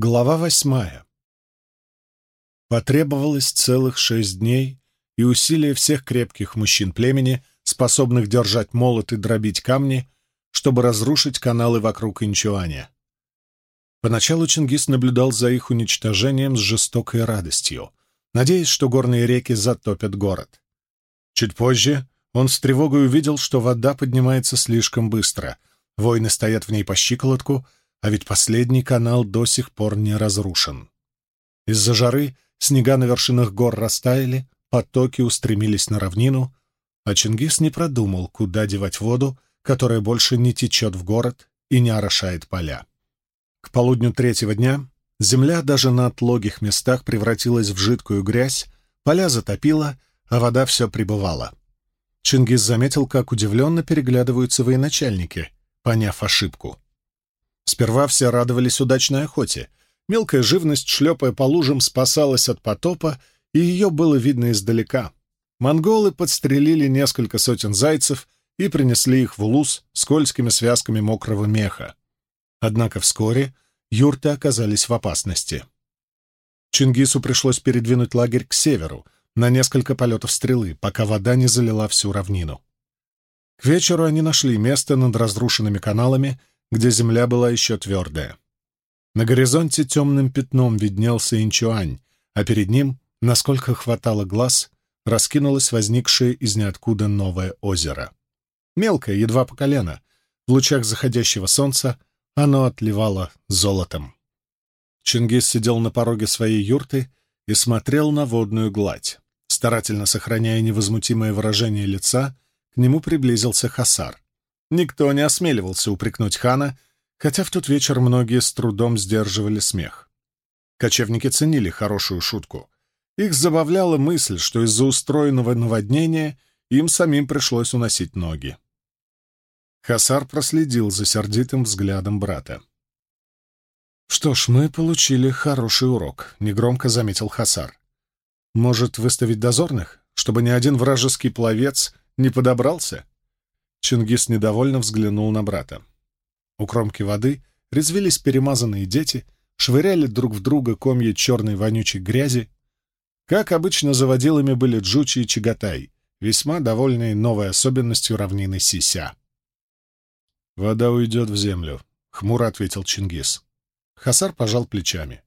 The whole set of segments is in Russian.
Глава восьмая. Потребовалось целых шесть дней и усилия всех крепких мужчин племени, способных держать молот и дробить камни, чтобы разрушить каналы вокруг Инчуаня. Поначалу Чингис наблюдал за их уничтожением с жестокой радостью, надеясь, что горные реки затопят город. Чуть позже он с тревогой увидел, что вода поднимается слишком быстро, воины стоят в ней по щиколотку — а ведь последний канал до сих пор не разрушен. Из-за жары снега на вершинах гор растаяли, потоки устремились на равнину, а Чингис не продумал, куда девать воду, которая больше не течет в город и не орошает поля. К полудню третьего дня земля даже на отлогих местах превратилась в жидкую грязь, поля затопило, а вода все прибывала. Чингис заметил, как удивленно переглядываются военачальники, поняв ошибку. Сперва все радовались удачной охоте. Мелкая живность, шлепая по лужам, спасалась от потопа, и ее было видно издалека. Монголы подстрелили несколько сотен зайцев и принесли их в улус скользкими связками мокрого меха. Однако вскоре юрты оказались в опасности. Чингису пришлось передвинуть лагерь к северу, на несколько полетов стрелы, пока вода не залила всю равнину. К вечеру они нашли место над разрушенными каналами где земля была еще твердая. На горизонте темным пятном виднелся Инчуань, а перед ним, насколько хватало глаз, раскинулось возникшее из ниоткуда новое озеро. Мелкое, едва по колено, в лучах заходящего солнца оно отливало золотом. Чингис сидел на пороге своей юрты и смотрел на водную гладь. Старательно сохраняя невозмутимое выражение лица, к нему приблизился Хасар. Никто не осмеливался упрекнуть хана, хотя в тот вечер многие с трудом сдерживали смех. Кочевники ценили хорошую шутку. Их забавляла мысль, что из-за устроенного наводнения им самим пришлось уносить ноги. Хасар проследил за сердитым взглядом брата. «Что ж, мы получили хороший урок», — негромко заметил Хасар. «Может, выставить дозорных, чтобы ни один вражеский пловец не подобрался?» Чингис недовольно взглянул на брата. У кромки воды резвились перемазанные дети, швыряли друг в друга комья черной вонючей грязи. Как обычно, заводилами были Джучи и Чагатай, весьма довольные новой особенностью равнины Сися. «Вода уйдет в землю», — хмуро ответил Чингис. Хасар пожал плечами.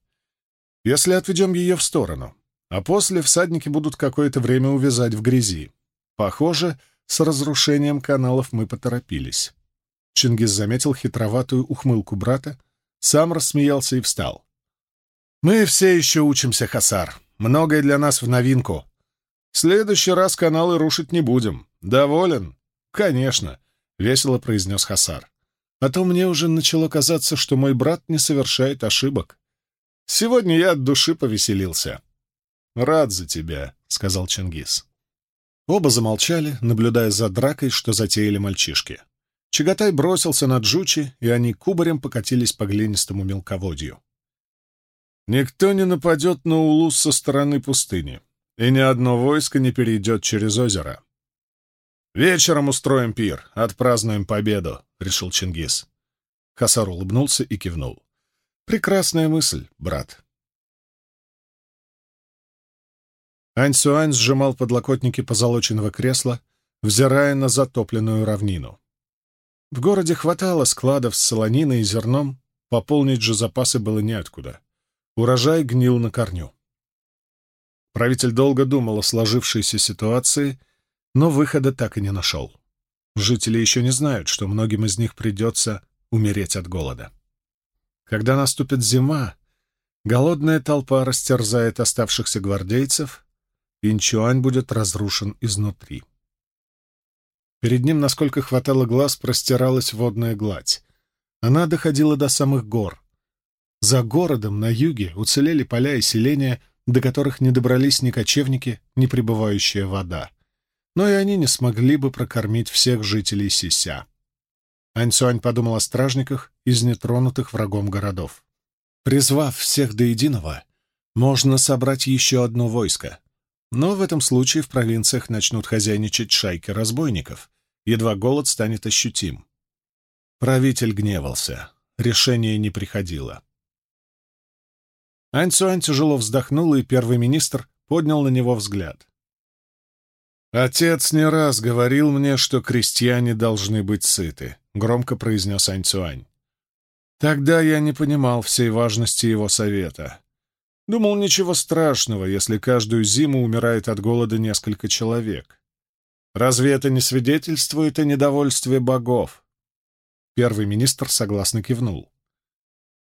«Если отведем ее в сторону, а после всадники будут какое-то время увязать в грязи. Похоже, — с разрушением каналов мы поторопились. Чингис заметил хитроватую ухмылку брата, сам рассмеялся и встал. «Мы все еще учимся, Хасар. Многое для нас в новинку. В следующий раз каналы рушить не будем. Доволен?» «Конечно», — весело произнес Хасар. «А то мне уже начало казаться, что мой брат не совершает ошибок. Сегодня я от души повеселился». «Рад за тебя», — сказал Чингис. Оба замолчали, наблюдая за дракой, что затеяли мальчишки. Чагатай бросился на Джучи, и они кубарем покатились по глинистому мелководью. «Никто не нападет на Улус со стороны пустыни, и ни одно войско не перейдет через озеро. Вечером устроим пир, отпразднуем победу», — решил Чингис. Хасар улыбнулся и кивнул. «Прекрасная мысль, брат. Ань-Сюань сжимал подлокотники позолоченного кресла, взирая на затопленную равнину. В городе хватало складов с солониной и зерном, пополнить же запасы было неоткуда. Урожай гнил на корню. Правитель долго думал о сложившейся ситуации, но выхода так и не нашел. Жители еще не знают, что многим из них придется умереть от голода. Когда наступит зима, голодная толпа растерзает оставшихся гвардейцев, Инчуань будет разрушен изнутри. Перед ним, насколько хватало глаз, простиралась водная гладь. Она доходила до самых гор. За городом на юге уцелели поля и селения, до которых не добрались ни кочевники, ни прибывающая вода. Но и они не смогли бы прокормить всех жителей Сися. Аньцуань подумал о стражниках из нетронутых врагом городов. Призвав всех до единого, можно собрать еще одно войско, но в этом случае в провинциях начнут хозяйничать шайки разбойников, едва голод станет ощутим. Правитель гневался, решение не приходило. Аньцуань тяжело вздохнул, и первый министр поднял на него взгляд. «Отец не раз говорил мне, что крестьяне должны быть сыты», — громко произнес Аньцуань. «Тогда я не понимал всей важности его совета. Думал, ничего страшного, если каждую зиму умирает от голода несколько человек. Разве это не свидетельствует о недовольстве богов?» Первый министр согласно кивнул.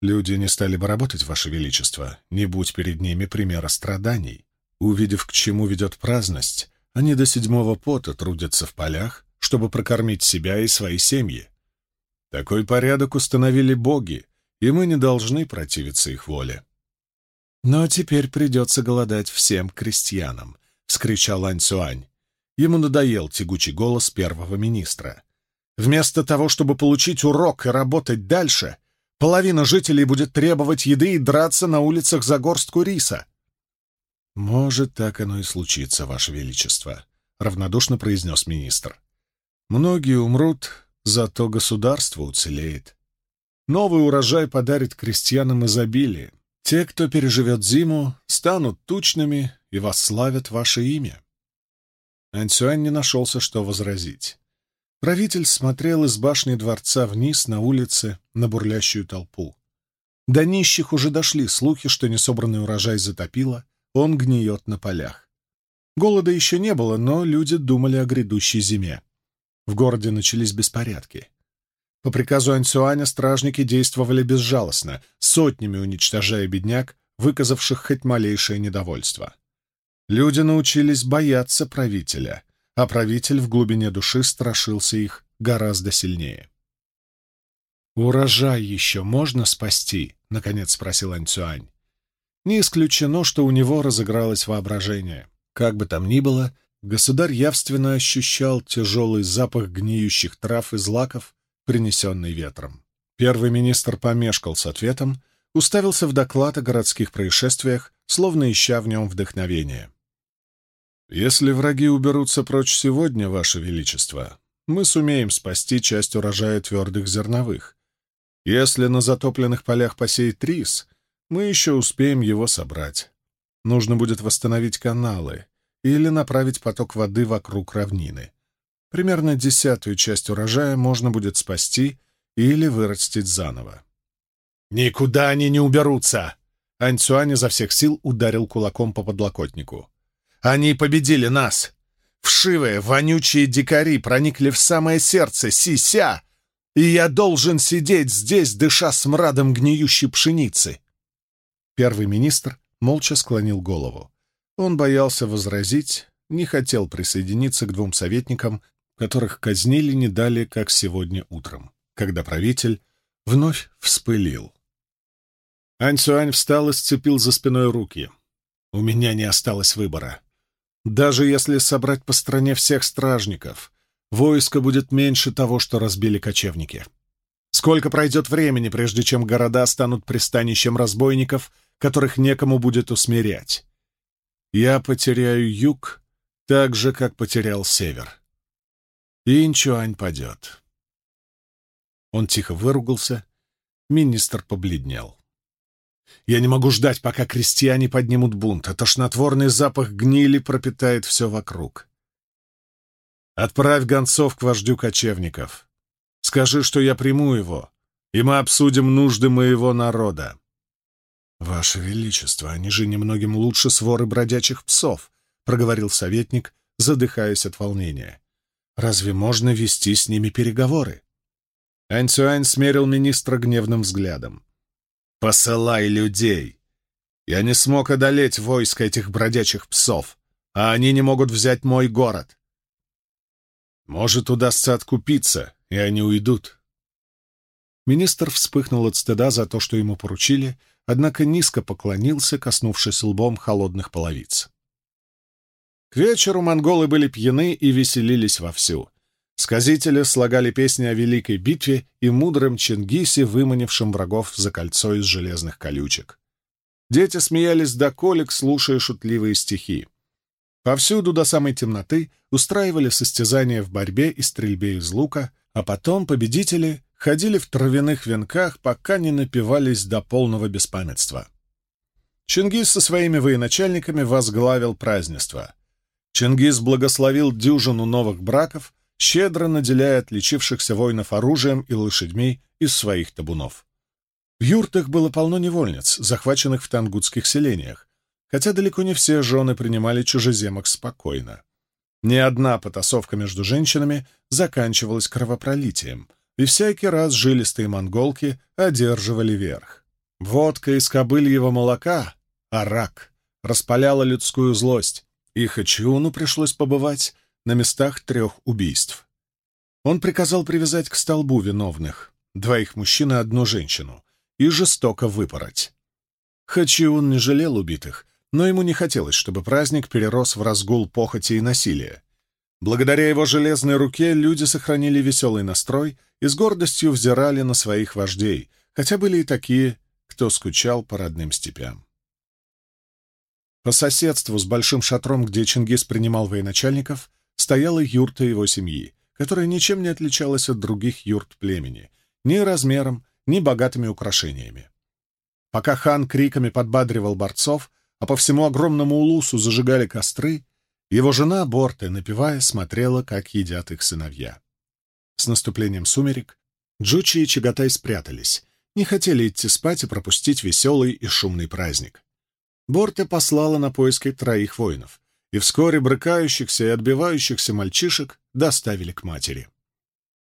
«Люди не стали бы работать, Ваше Величество, не будь перед ними примера страданий. Увидев, к чему ведет праздность, они до седьмого пота трудятся в полях, чтобы прокормить себя и свои семьи. Такой порядок установили боги, и мы не должны противиться их воле. «Но теперь придется голодать всем крестьянам», — вскричал Ань. Ему надоел тягучий голос первого министра. «Вместо того, чтобы получить урок и работать дальше, половина жителей будет требовать еды и драться на улицах за горстку риса. «Может, так оно и случится, Ваше Величество», — равнодушно произнес министр. «Многие умрут, зато государство уцелеет. Новый урожай подарит крестьянам изобилие. Те, кто переживет зиму, станут тучными и восславят ваше имя». Ансюань не нашелся, что возразить. Правитель смотрел из башни дворца вниз на улице на бурлящую толпу. До нищих уже дошли слухи, что несобранный урожай затопило, он гниет на полях. Голода еще не было, но люди думали о грядущей зиме. В городе начались беспорядки. По приказу Ансюаня стражники действовали безжалостно, сотнями уничтожая бедняк, выказавших хоть малейшее недовольство. Люди научились бояться правителя, а правитель в глубине души страшился их гораздо сильнее. «Урожай еще можно спасти?» — наконец спросил Ансюань. Не исключено, что у него разыгралось воображение. Как бы там ни было, государь явственно ощущал тяжелый запах гниющих трав и злаков, принесенный ветром. Первый министр помешкал с ответом, уставился в доклад о городских происшествиях, словно ища в нем вдохновение. «Если враги уберутся прочь сегодня, Ваше Величество, мы сумеем спасти часть урожая твердых зерновых. Если на затопленных полях посеять рис, мы еще успеем его собрать. Нужно будет восстановить каналы или направить поток воды вокруг равнины. Примерно десятую часть урожая можно будет спасти или вырастить заново. «Никуда они не уберутся!» Аньцюань изо всех сил ударил кулаком по подлокотнику. «Они победили нас! Вшивые, вонючие дикари проникли в самое сердце Сися, и я должен сидеть здесь, дыша смрадом гниющей пшеницы!» Первый министр молча склонил голову. Он боялся возразить, не хотел присоединиться к двум советникам, которых казнили не далее, как сегодня утром, когда правитель вновь вспылил. Ань встал и сцепил за спиной руки. «У меня не осталось выбора. Даже если собрать по стране всех стражников, войско будет меньше того, что разбили кочевники. Сколько пройдет времени, прежде чем города станут пристанищем разбойников которых некому будет усмирять. Я потеряю юг так же, как потерял север. Инчуань падет. Он тихо выругался, министр побледнел. Я не могу ждать, пока крестьяне поднимут бунт, а тошнотворный запах гнили пропитает все вокруг. Отправь гонцов к вождю кочевников. Скажи, что я приму его, и мы обсудим нужды моего народа. «Ваше Величество, они же немногим лучше своры бродячих псов», — проговорил советник, задыхаясь от волнения. «Разве можно вести с ними переговоры?» Аньцюань смерил министра гневным взглядом. «Посылай людей! Я не смог одолеть войско этих бродячих псов, а они не могут взять мой город. Может, удастся откупиться, и они уйдут». Министр вспыхнул от стыда за то, что ему поручили, однако низко поклонился, коснувшись лбом холодных половиц. К вечеру монголы были пьяны и веселились вовсю. Сказители слагали песни о великой битве и мудром Чингисе, выманившем врагов за кольцо из железных колючек. Дети смеялись до колик, слушая шутливые стихи. Повсюду до самой темноты устраивали состязания в борьбе и стрельбе из лука, а потом победители ходили в травяных венках, пока не напивались до полного беспамятства. Чингис со своими военачальниками возглавил празднество. Чингис благословил дюжину новых браков, щедро наделяя отличившихся воинов оружием и лошадьми из своих табунов. В юртах было полно невольниц, захваченных в тангутских селениях, хотя далеко не все жены принимали чужеземок спокойно. Ни одна потасовка между женщинами заканчивалась кровопролитием, и всякий раз жилистые монголки одерживали верх. Водка из кобыльего молока, арак, распаляла людскую злость, и Хачиуну пришлось побывать на местах трех убийств. Он приказал привязать к столбу виновных, двоих мужчин и одну женщину, и жестоко выпороть. Хачиун не жалел убитых, но ему не хотелось, чтобы праздник перерос в разгул похоти и насилия. Благодаря его железной руке люди сохранили веселый настрой и с гордостью взирали на своих вождей, хотя были и такие, кто скучал по родным степям. По соседству с большим шатром, где Чингис принимал военачальников, стояла юрта его семьи, которая ничем не отличалась от других юрт племени, ни размером, ни богатыми украшениями. Пока хан криками подбадривал борцов, а по всему огромному улусу зажигали костры, его жена Борте, напевая, смотрела, как едят их сыновья. С наступлением сумерек Джучи и Чагатай спрятались, не хотели идти спать и пропустить веселый и шумный праздник. Борте послала на поиски троих воинов, и вскоре брыкающихся и отбивающихся мальчишек доставили к матери.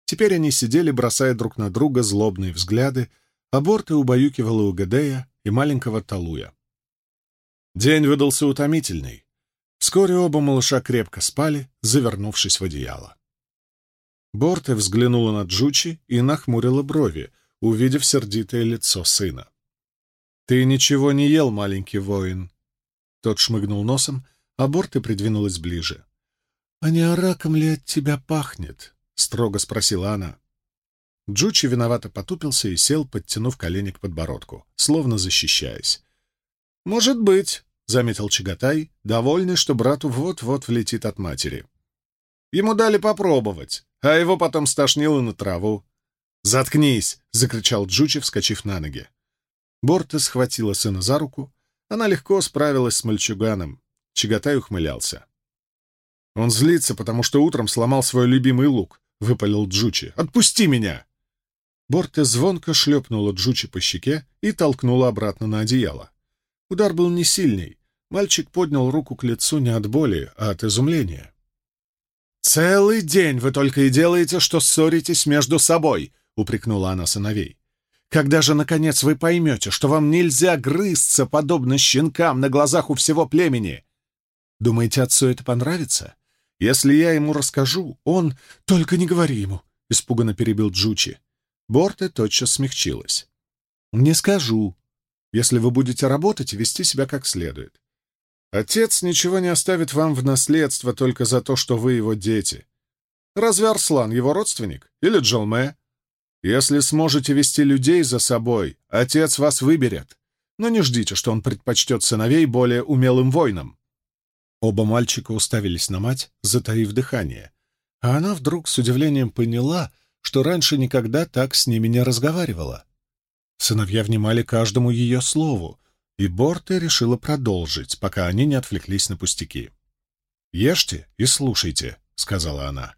Теперь они сидели, бросая друг на друга злобные взгляды, а Борте убаюкивала Угадея и маленького Талуя. День выдался утомительный. Вскоре оба малыша крепко спали, завернувшись в одеяло. Борте взглянула на Джучи и нахмурила брови, увидев сердитое лицо сына. «Ты ничего не ел, маленький воин!» Тот шмыгнул носом, а Борте придвинулась ближе. «А не араком ли от тебя пахнет?» — строго спросила она. Джучи виновато потупился и сел, подтянув колени к подбородку, словно защищаясь. «Может быть», — заметил Чагатай, довольный, что брату вот-вот влетит от матери. Ему дали попробовать, а его потом стошнило на траву. «Заткнись!» — закричал Джучи, вскочив на ноги. Борта схватила сына за руку. Она легко справилась с мальчуганом. Чагатай ухмылялся. «Он злится, потому что утром сломал свой любимый лук», — выпалил Джучи. «Отпусти меня!» Борте звонко шлепнула Джучи по щеке и толкнула обратно на одеяло. Удар был не сильный. Мальчик поднял руку к лицу не от боли, а от изумления. «Целый день вы только и делаете, что ссоритесь между собой», — упрекнула она сыновей. «Когда же, наконец, вы поймете, что вам нельзя грызться, подобно щенкам, на глазах у всего племени? Думаете, отцу это понравится? Если я ему расскажу, он... Только не говори ему!» — испуганно перебил Джучи. Борте тотчас смягчилась. «Не скажу, если вы будете работать и вести себя как следует. Отец ничего не оставит вам в наследство только за то, что вы его дети. Разве Арслан его родственник? Или Джалме? Если сможете вести людей за собой, отец вас выберет. Но не ждите, что он предпочтет сыновей более умелым воинам. Оба мальчика уставились на мать, затаив дыхание. А она вдруг с удивлением поняла, что раньше никогда так с ними не разговаривала. Сыновья внимали каждому ее слову, и Борте решила продолжить, пока они не отвлеклись на пустяки. «Ешьте и слушайте», — сказала она.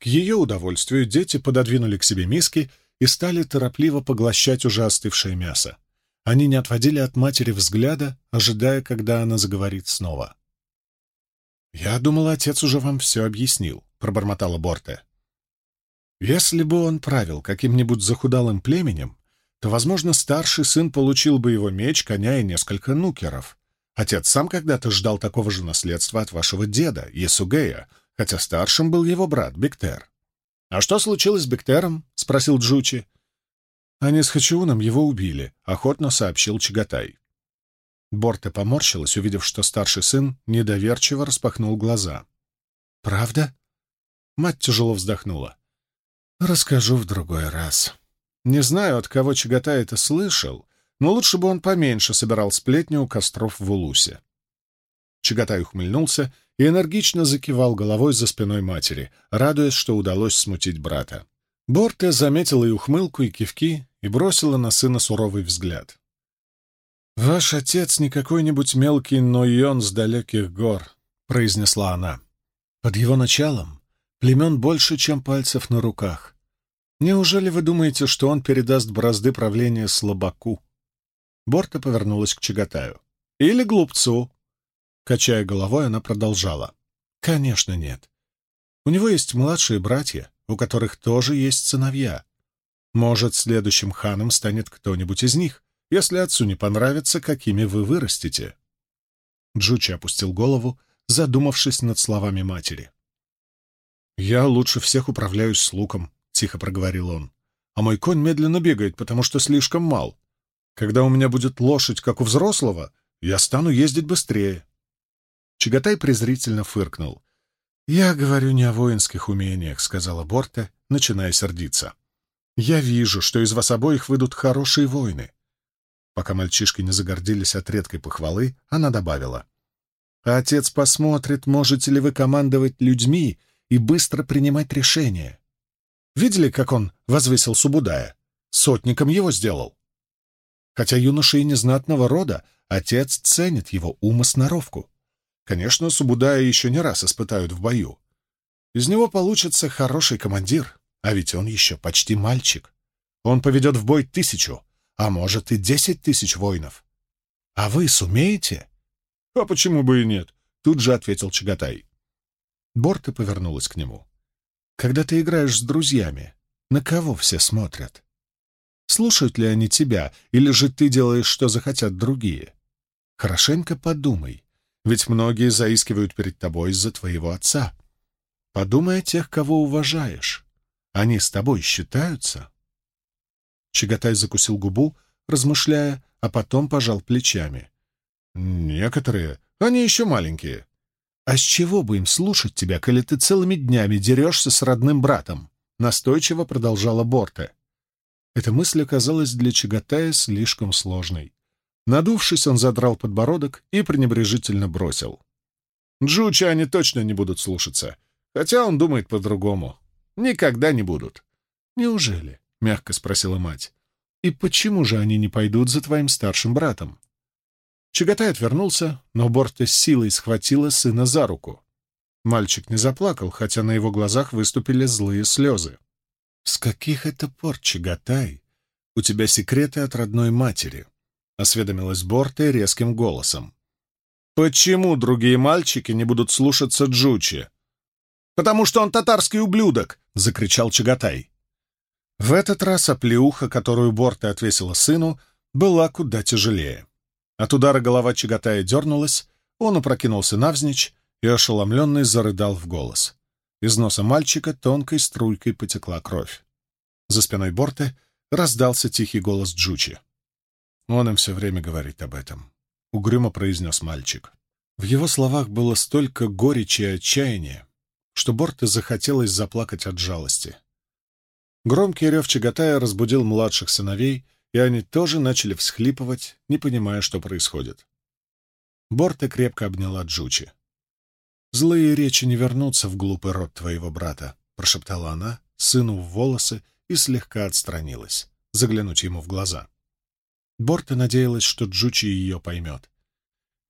К ее удовольствию дети пододвинули к себе миски и стали торопливо поглощать уже остывшее мясо. Они не отводили от матери взгляда, ожидая, когда она заговорит снова. «Я думал, отец уже вам все объяснил», — пробормотала Борте. «Если бы он правил каким-нибудь захудалым племенем, то, возможно, старший сын получил бы его меч, коня и несколько нукеров. Отец сам когда-то ждал такого же наследства от вашего деда, Есугея, хотя старшим был его брат Бектер. «А что случилось с Бектером?» — спросил Джучи. «Они с Хачиуном его убили», — охотно сообщил Чагатай. Борте поморщилась, увидев, что старший сын недоверчиво распахнул глаза. «Правда?» Мать тяжело вздохнула. «Расскажу в другой раз». Не знаю, от кого Чагатай это слышал, но лучше бы он поменьше собирал сплетни у костров в Улусе. Чагатай ухмыльнулся и энергично закивал головой за спиной матери, радуясь, что удалось смутить брата. Борте заметила и ухмылку, и кивки, и бросила на сына суровый взгляд. «Ваш отец не какой-нибудь мелкий Нойон с далеких гор», — произнесла она. «Под его началом племен больше, чем пальцев на руках. Неужели вы думаете, что он передаст бразды правления слабаку?» Борта повернулась к Чагатаю. «Или глупцу?» Качая головой, она продолжала. «Конечно нет. У него есть младшие братья, у которых тоже есть сыновья. Может, следующим ханом станет кто-нибудь из них, если отцу не понравится, какими вы вырастете. Джучи опустил голову, задумавшись над словами матери. «Я лучше всех управляюсь с луком», — тихо проговорил он. «А мой конь медленно бегает, потому что слишком мал. Когда у меня будет лошадь, как у взрослого, я стану ездить быстрее». Чагатай презрительно фыркнул. «Я говорю не о воинских умениях», — сказала Борта, начиная сердиться. «Я вижу, что из вас обоих выйдут хорошие воины». Пока мальчишки не загордились от редкой похвалы, она добавила. «А отец посмотрит, можете ли вы командовать людьми и быстро принимать решения. Видели, как он возвысил Субудая? Сотником его сделал. Хотя юноша и незнатного рода, отец ценит его ум и сноровку. Конечно, Субудая еще не раз испытают в бою. Из него получится хороший командир, а ведь он еще почти мальчик. Он поведет в бой тысячу, а может и десять тысяч воинов. А вы сумеете? — А почему бы и нет? — тут же ответил Чагатай. Борта повернулась к нему. — Когда ты играешь с друзьями, на кого все смотрят? Слушают ли они тебя, или же ты делаешь, что захотят другие? Хорошенько подумай, ведь многие заискивают перед тобой из-за твоего отца. Подумай о тех, кого уважаешь. Они с тобой считаются?» Чагатай закусил губу, размышляя, а потом пожал плечами. «Некоторые. Они еще маленькие». «А с чего бы им слушать тебя, коли ты целыми днями дерешься с родным братом?» Настойчиво продолжала Борта. Эта мысль оказалась для Чагатая слишком сложной. Надувшись, он задрал подбородок и пренебрежительно бросил. Джуча они точно не будут слушаться, хотя он думает по-другому. Никогда не будут. «Неужели?» — мягко спросила мать. «И почему же они не пойдут за твоим старшим братом?» Чагатай отвернулся, но Борта с силой схватила сына за руку. Мальчик не заплакал, хотя на его глазах выступили злые слезы. «С каких это пор, Чагатай, у тебя секреты от родной матери?» Осведомилась Борте резким голосом. «Почему другие мальчики не будут слушаться Джучи?» «Потому что он татарский ублюдок!» — закричал Чагатай. В этот раз оплеуха, которую Борте отвесила сыну, была куда тяжелее. От удара голова Чагатая дернулась, он опрокинулся навзничь и, ошеломленный, зарыдал в голос. Из носа мальчика тонкой струйкой потекла кровь. За спиной Борте раздался тихий голос Джучи. Он им все время говорит об этом. Угрюмо произнес мальчик. В его словах было столько горечи и отчаяния, что Борте захотелось заплакать от жалости. Громкий рев Чагатая разбудил младших сыновей, и они тоже начали всхлипывать, не понимая, что происходит. Борте крепко обняла Джучи. «Злые речи не вернутся в глупый рот твоего брата», — прошептала она, сыну в волосы, и слегка отстранилась, заглянуть ему в глаза. Борта надеялась, что Джучи ее поймет.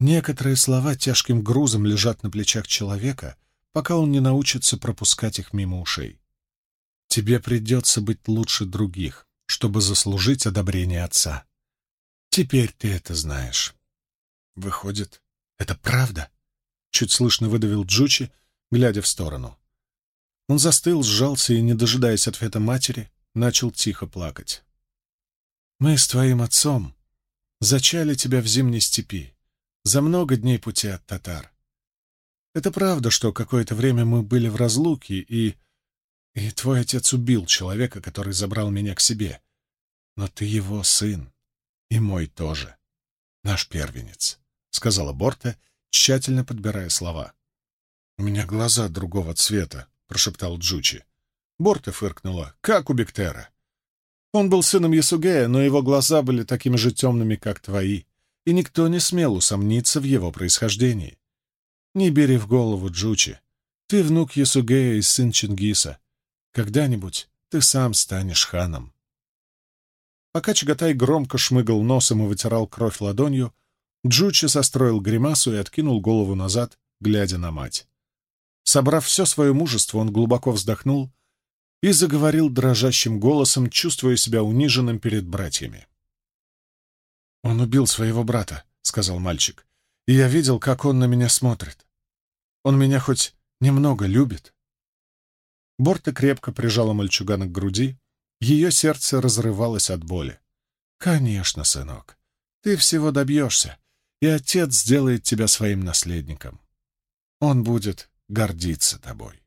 Некоторые слова тяжким грузом лежат на плечах человека, пока он не научится пропускать их мимо ушей. Тебе придется быть лучше других, чтобы заслужить одобрение отца. Теперь ты это знаешь. Выходит, это правда? Чуть слышно выдавил Джучи, глядя в сторону. Он застыл, сжался и, не дожидаясь ответа матери, начал тихо плакать. Мы с твоим отцом зачали тебя в зимней степи, за много дней пути от татар. Это правда, что какое-то время мы были в разлуке, и... И твой отец убил человека, который забрал меня к себе. Но ты его сын, и мой тоже, наш первенец, — сказала Борта, тщательно подбирая слова. — У меня глаза другого цвета, — прошептал Джучи. Борта фыркнула. — Как у Бектера. Он был сыном Ясугея, но его глаза были такими же темными, как твои, и никто не смел усомниться в его происхождении. Не бери в голову, Джучи. Ты внук Ясугея и сын Чингиса. Когда-нибудь ты сам станешь ханом. Пока Чагатай громко шмыгал носом и вытирал кровь ладонью, Джучи состроил гримасу и откинул голову назад, глядя на мать. Собрав все свое мужество, он глубоко вздохнул и заговорил дрожащим голосом, чувствуя себя униженным перед братьями. «Он убил своего брата», — сказал мальчик, — «и я видел, как он на меня смотрит. Он меня хоть немного любит». Борта крепко прижала мальчугана к груди, ее сердце разрывалось от боли. «Конечно, сынок, ты всего добьешься, и отец сделает тебя своим наследником. Он будет гордиться тобой».